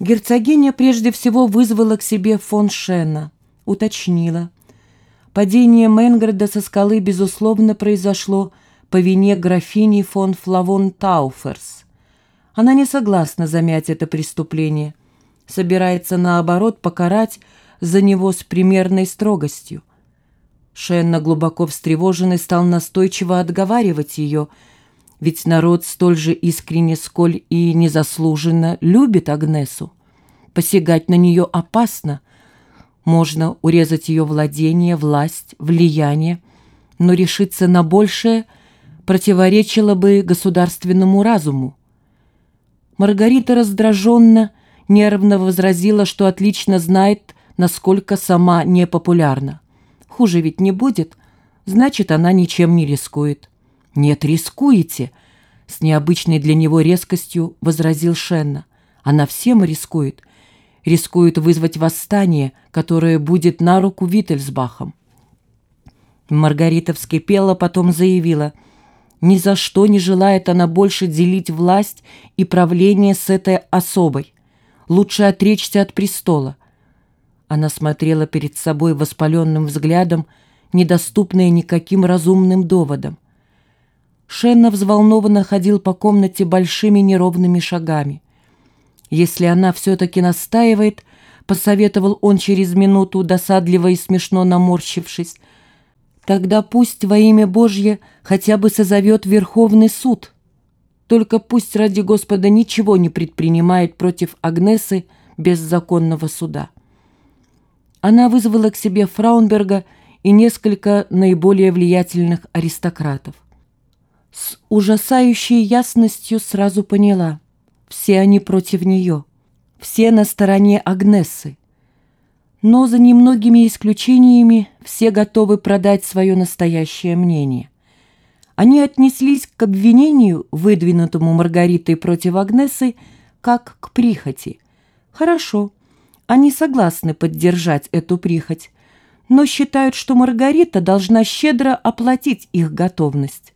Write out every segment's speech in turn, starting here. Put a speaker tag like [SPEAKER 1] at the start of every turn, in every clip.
[SPEAKER 1] Герцогиня прежде всего вызвала к себе фон Шена, уточнила. Падение Менграда со скалы, безусловно, произошло по вине графини фон Флавон Тауферс. Она не согласна замять это преступление, собирается, наоборот, покарать за него с примерной строгостью. Шенна, глубоко встревоженный, стал настойчиво отговаривать ее – ведь народ столь же искренне, сколь и незаслуженно любит Агнесу. Посягать на нее опасно. Можно урезать ее владение, власть, влияние, но решиться на большее противоречило бы государственному разуму. Маргарита раздраженно, нервно возразила, что отлично знает, насколько сама непопулярна. Хуже ведь не будет, значит, она ничем не рискует. «Нет, рискуете!» — с необычной для него резкостью возразил Шенна. «Она всем рискует. Рискует вызвать восстание, которое будет на руку Виттельсбахам». Маргарита вскипела, потом заявила. «Ни за что не желает она больше делить власть и правление с этой особой. Лучше отречься от престола». Она смотрела перед собой воспаленным взглядом, недоступная никаким разумным доводом. Шенна взволнованно ходил по комнате большими неровными шагами. «Если она все-таки настаивает», — посоветовал он через минуту, досадливо и смешно наморщившись, «тогда пусть во имя Божье хотя бы созовет Верховный суд. Только пусть ради Господа ничего не предпринимает против Агнесы без законного суда». Она вызвала к себе Фраунберга и несколько наиболее влиятельных аристократов с ужасающей ясностью сразу поняла. Все они против нее, все на стороне Агнессы. Но за немногими исключениями все готовы продать свое настоящее мнение. Они отнеслись к обвинению, выдвинутому Маргаритой против Агнессы, как к прихоти. Хорошо, они согласны поддержать эту прихоть, но считают, что Маргарита должна щедро оплатить их готовность.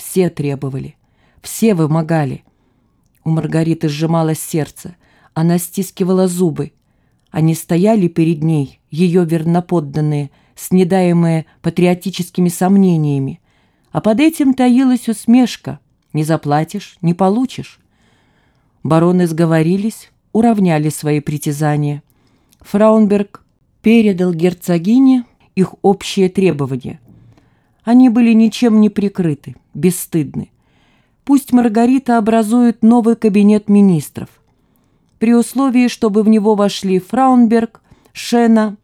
[SPEAKER 1] Все требовали, все вымогали. У Маргариты сжималось сердце, она стискивала зубы. Они стояли перед ней, ее верноподданные, снедаемые патриотическими сомнениями. А под этим таилась усмешка. Не заплатишь — не получишь. Бароны сговорились, уравняли свои притязания. Фраунберг передал герцогине их общие требования — они были ничем не прикрыты, бесстыдны. Пусть Маргарита образует новый кабинет министров. При условии, чтобы в него вошли Фраунберг, Шена,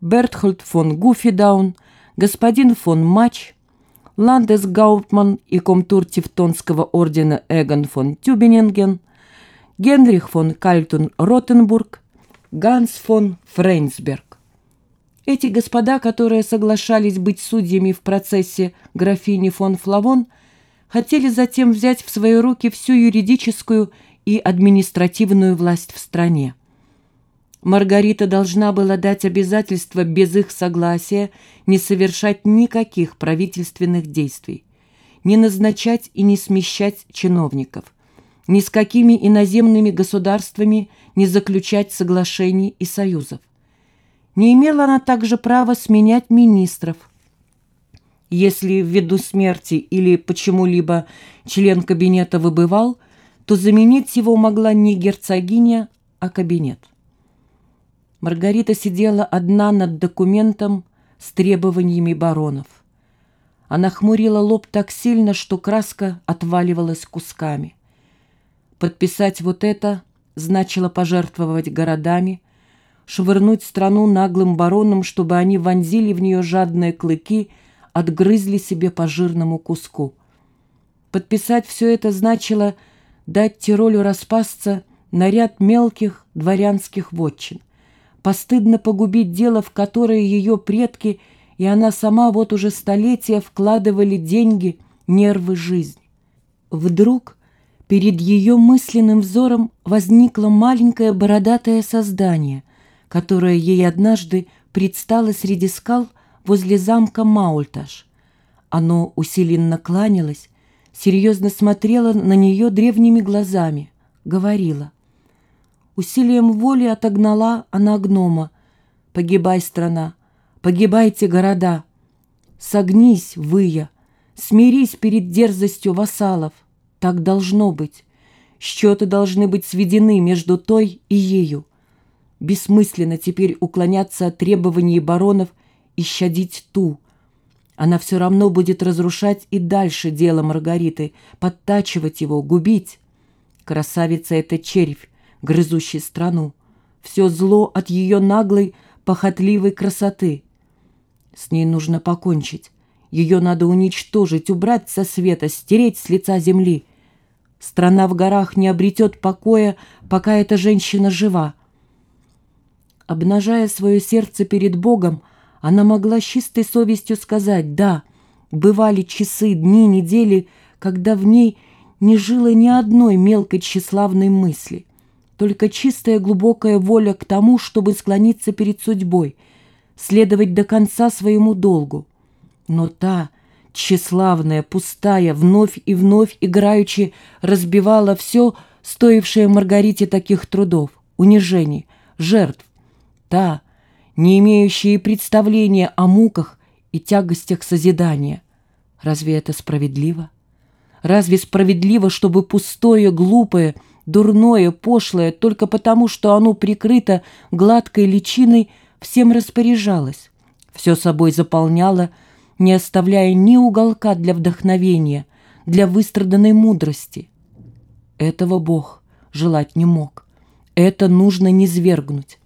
[SPEAKER 1] Бертхольд фон Гуфидаун, господин фон Мач, Ландесгауптман и комтур Тевтонского ордена Эгон фон Тюбининген, Генрих фон Кальтун Ротенбург, Ганс фон Фрейнсберг. Эти господа, которые соглашались быть судьями в процессе графини фон Флавон, хотели затем взять в свои руки всю юридическую и административную власть в стране. Маргарита должна была дать обязательство без их согласия не совершать никаких правительственных действий, не назначать и не смещать чиновников, ни с какими иноземными государствами не заключать соглашений и союзов. Не имела она также права сменять министров. Если ввиду смерти или почему-либо член кабинета выбывал, то заменить его могла не герцогиня, а кабинет. Маргарита сидела одна над документом с требованиями баронов. Она хмурила лоб так сильно, что краска отваливалась кусками. Подписать вот это значило пожертвовать городами, швырнуть страну наглым баронам, чтобы они вонзили в нее жадные клыки, отгрызли себе по жирному куску. Подписать все это значило дать Тиролю распасться на ряд мелких дворянских вотчин, постыдно погубить дело, в которое ее предки и она сама вот уже столетия вкладывали деньги, нервы, жизнь. Вдруг перед ее мысленным взором возникло маленькое бородатое создание — которая ей однажды предстала среди скал возле замка Маульташ. Оно усиленно кланялось, серьезно смотрело на нее древними глазами, говорила. Усилием воли отогнала она гнома. «Погибай, страна! Погибайте, города! Согнись, выя! Смирись перед дерзостью вассалов! Так должно быть! Счеты должны быть сведены между той и ею. Бессмысленно теперь уклоняться от требований баронов и щадить ту. Она все равно будет разрушать и дальше дело Маргариты, подтачивать его, губить. Красавица — это червь, грызущий страну. Все зло от ее наглой, похотливой красоты. С ней нужно покончить. Ее надо уничтожить, убрать со света, стереть с лица земли. Страна в горах не обретет покоя, пока эта женщина жива. Обнажая свое сердце перед Богом, она могла с чистой совестью сказать «да». Бывали часы, дни, недели, когда в ней не жило ни одной мелкой тщеславной мысли только чистая глубокая воля к тому, чтобы склониться перед судьбой, следовать до конца своему долгу. Но та, тщеславная, пустая, вновь и вновь играючи разбивала все, стоившее Маргарите таких трудов, унижений, жертв. Та, не имеющая представления о муках и тягостях созидания. Разве это справедливо? Разве справедливо, чтобы пустое, глупое, дурное, пошлое, только потому, что оно прикрыто гладкой личиной, всем распоряжалось, все собой заполняло, не оставляя ни уголка для вдохновения, для выстраданной мудрости. Этого Бог желать не мог. Это нужно низвергнуть.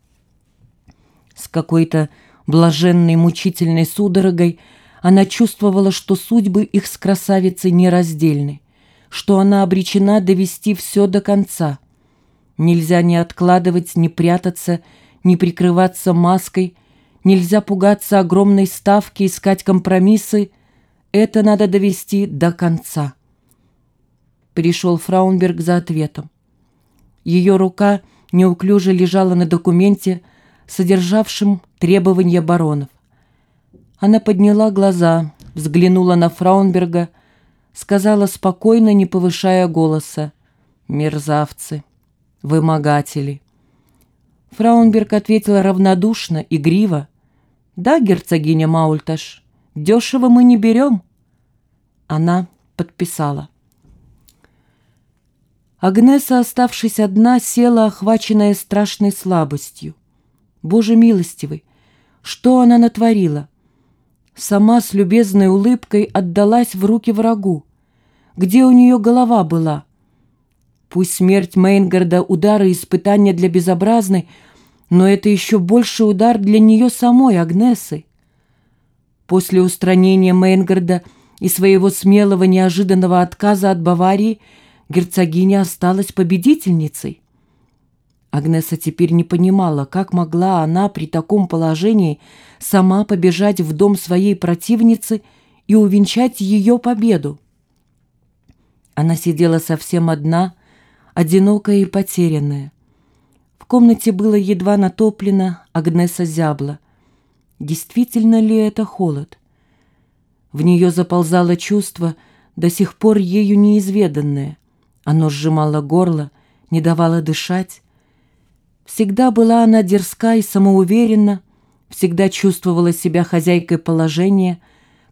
[SPEAKER 1] С какой-то блаженной мучительной судорогой она чувствовала, что судьбы их с красавицей нераздельны что она обречена довести все до конца. Нельзя ни откладывать, ни прятаться, ни прикрываться маской, нельзя пугаться огромной ставки, искать компромиссы. Это надо довести до конца. Пришел Фраунберг за ответом. Ее рука неуклюже лежала на документе, содержавшем требования баронов. Она подняла глаза, взглянула на Фраунберга — сказала спокойно, не повышая голоса. «Мерзавцы! Вымогатели!» Фраунберг ответила равнодушно, игриво. «Да, герцогиня Маульташ, дешево мы не берем». Она подписала. Агнеса, оставшись одна, села, охваченная страшной слабостью. Боже милостивый, что она натворила? сама с любезной улыбкой отдалась в руки врагу. Где у нее голова была? Пусть смерть Мейнгарда — удар и испытание для безобразной, но это еще больше удар для нее самой, Агнесы. После устранения Мейнгарда и своего смелого неожиданного отказа от Баварии герцогиня осталась победительницей. Агнеса теперь не понимала, как могла она при таком положении сама побежать в дом своей противницы и увенчать ее победу. Она сидела совсем одна, одинокая и потерянная. В комнате было едва натоплено, Агнеса зябла. Действительно ли это холод? В нее заползало чувство, до сих пор ею неизведанное. Оно сжимало горло, не давало дышать, Всегда была она дерзка и самоуверенна, всегда чувствовала себя хозяйкой положения,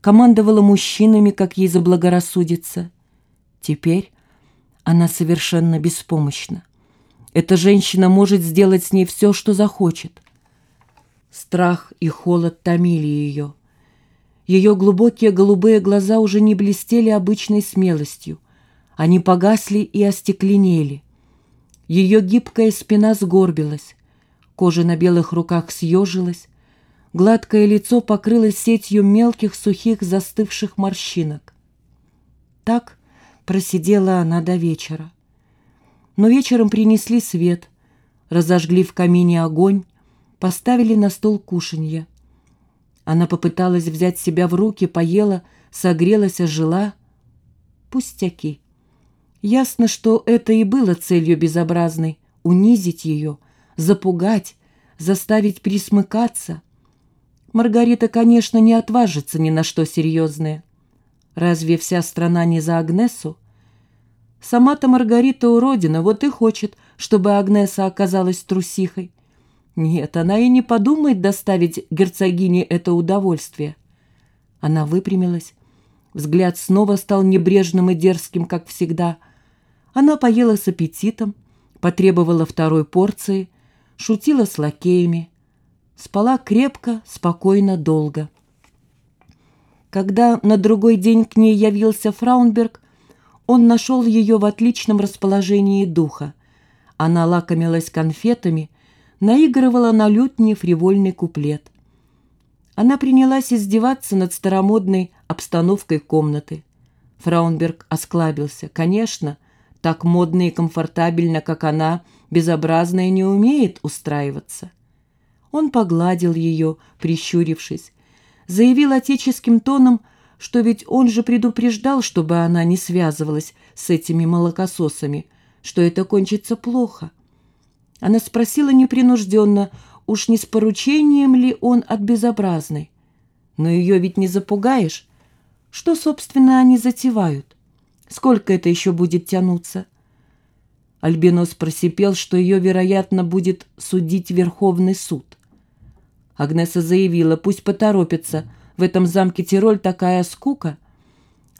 [SPEAKER 1] командовала мужчинами, как ей заблагорассудится. Теперь она совершенно беспомощна. Эта женщина может сделать с ней все, что захочет. Страх и холод томили ее. Ее глубокие голубые глаза уже не блестели обычной смелостью. Они погасли и остекленели. Ее гибкая спина сгорбилась, кожа на белых руках съежилась, гладкое лицо покрылось сетью мелких, сухих, застывших морщинок. Так просидела она до вечера. Но вечером принесли свет, разожгли в камине огонь, поставили на стол кушанье. Она попыталась взять себя в руки, поела, согрелась, ожила. Пустяки. Ясно, что это и было целью безобразной — унизить ее, запугать, заставить присмыкаться. Маргарита, конечно, не отважится ни на что серьезное. Разве вся страна не за Агнесу? Сама-то Маргарита уродина, вот и хочет, чтобы Агнеса оказалась трусихой. Нет, она и не подумает доставить герцогине это удовольствие. Она выпрямилась. Взгляд снова стал небрежным и дерзким, как всегда. Она поела с аппетитом, потребовала второй порции, шутила с лакеями. Спала крепко, спокойно, долго. Когда на другой день к ней явился Фраунберг, он нашел ее в отличном расположении духа. Она лакомилась конфетами, наигрывала на лютне фривольный куплет. Она принялась издеваться над старомодной обстановкой комнаты. Фраунберг осклабился. Конечно, так модно и комфортабельно, как она, безобразная не умеет устраиваться. Он погладил ее, прищурившись, заявил отеческим тоном, что ведь он же предупреждал, чтобы она не связывалась с этими молокососами, что это кончится плохо. Она спросила непринужденно, уж не с поручением ли он от безобразной. Но ее ведь не запугаешь. Что, собственно, они затевают? Сколько это еще будет тянуться? Альбинос просипел, что ее, вероятно, будет судить Верховный суд. Агнеса заявила, пусть поторопится, в этом замке Тироль такая скука.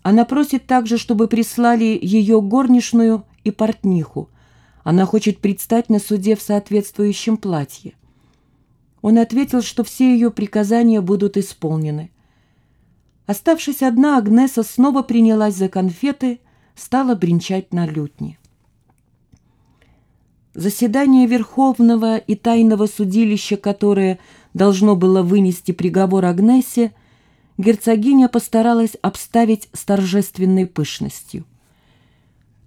[SPEAKER 1] Она просит также, чтобы прислали ее горничную и портниху. Она хочет предстать на суде в соответствующем платье. Он ответил, что все ее приказания будут исполнены. Оставшись одна, Агнеса снова принялась за конфеты, стала бренчать на лютне. Заседание Верховного и Тайного судилища, которое должно было вынести приговор Агнессе, герцогиня постаралась обставить с торжественной пышностью.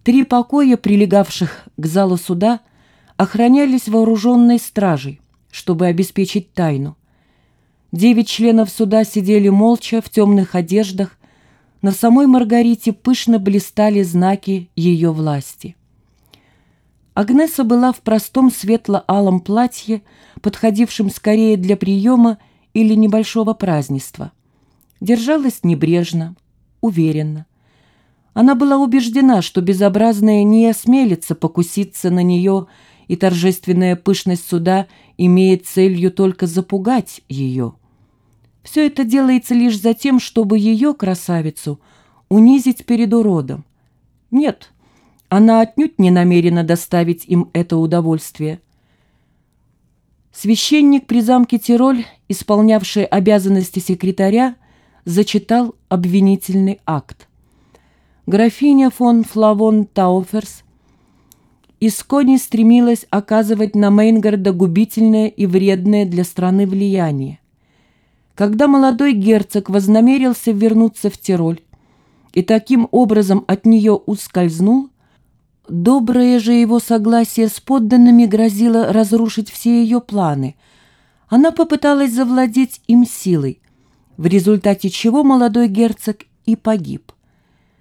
[SPEAKER 1] Три покоя, прилегавших к залу суда, охранялись вооруженной стражей, чтобы обеспечить тайну. Девять членов суда сидели молча в темных одеждах, на самой Маргарите пышно блистали знаки ее власти. Агнеса была в простом светло-алом платье, подходившем скорее для приема или небольшого празднества. Держалась небрежно, уверенно. Она была убеждена, что безобразная не осмелится покуситься на нее, и торжественная пышность суда имеет целью только запугать ее. Все это делается лишь за тем, чтобы ее, красавицу, унизить перед уродом. Нет, она отнюдь не намерена доставить им это удовольствие. Священник при замке Тироль, исполнявший обязанности секретаря, зачитал обвинительный акт. Графиня фон Флавон Тауферс искони стремилась оказывать на Мейнгарда губительное и вредное для страны влияние. Когда молодой герцог вознамерился вернуться в Тироль и таким образом от нее ускользнул, Доброе же его согласие с подданными грозило разрушить все ее планы. Она попыталась завладеть им силой, в результате чего молодой герцог и погиб.